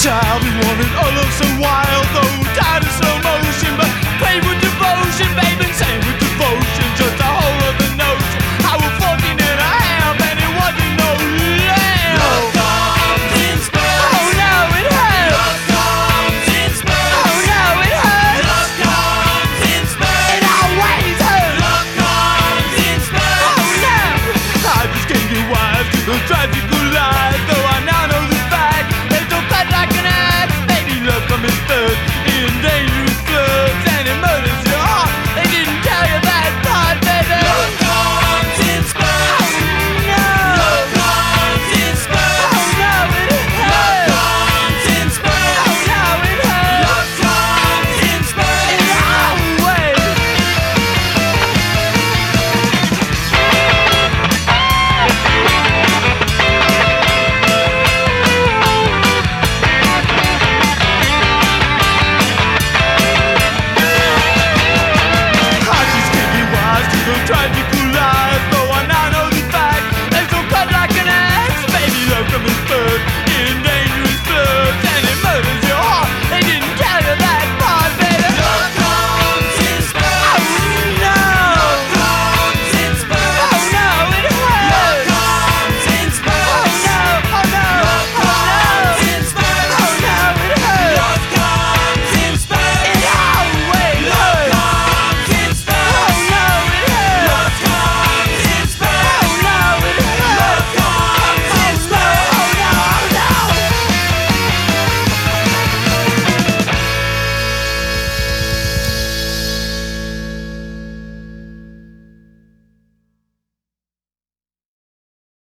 child. Who wanted all love so wild,